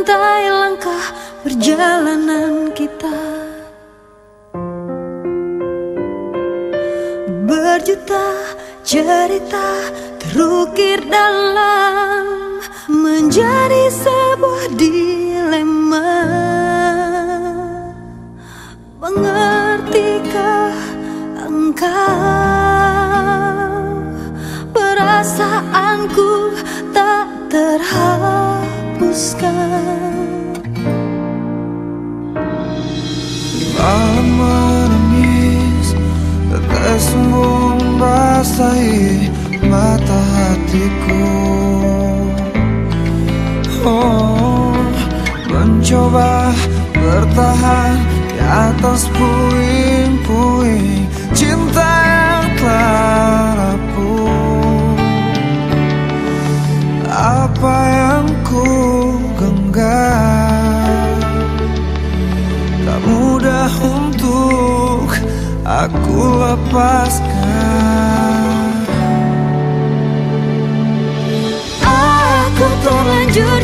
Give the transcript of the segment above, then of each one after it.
Merantai langkah perjalanan kita. Berjuta cerita terukir dalam Menjadi sebuah dilema hatiku. Oh, mencoba bertahan di atas puing-puing cinta yang telah rapuh. Apa yang ku genggam? Tak mudah untuk aku lepaskan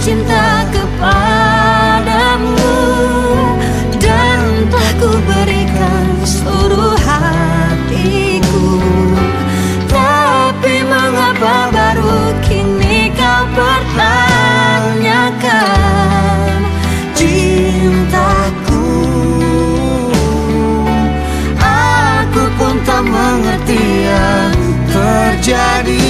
cinta kepadamu Dan telah ku berikan seluruh hatiku. Tapi mengapa baru kini kau pertanyakan Cintaku? Aku pun tak mengerti yang terjadi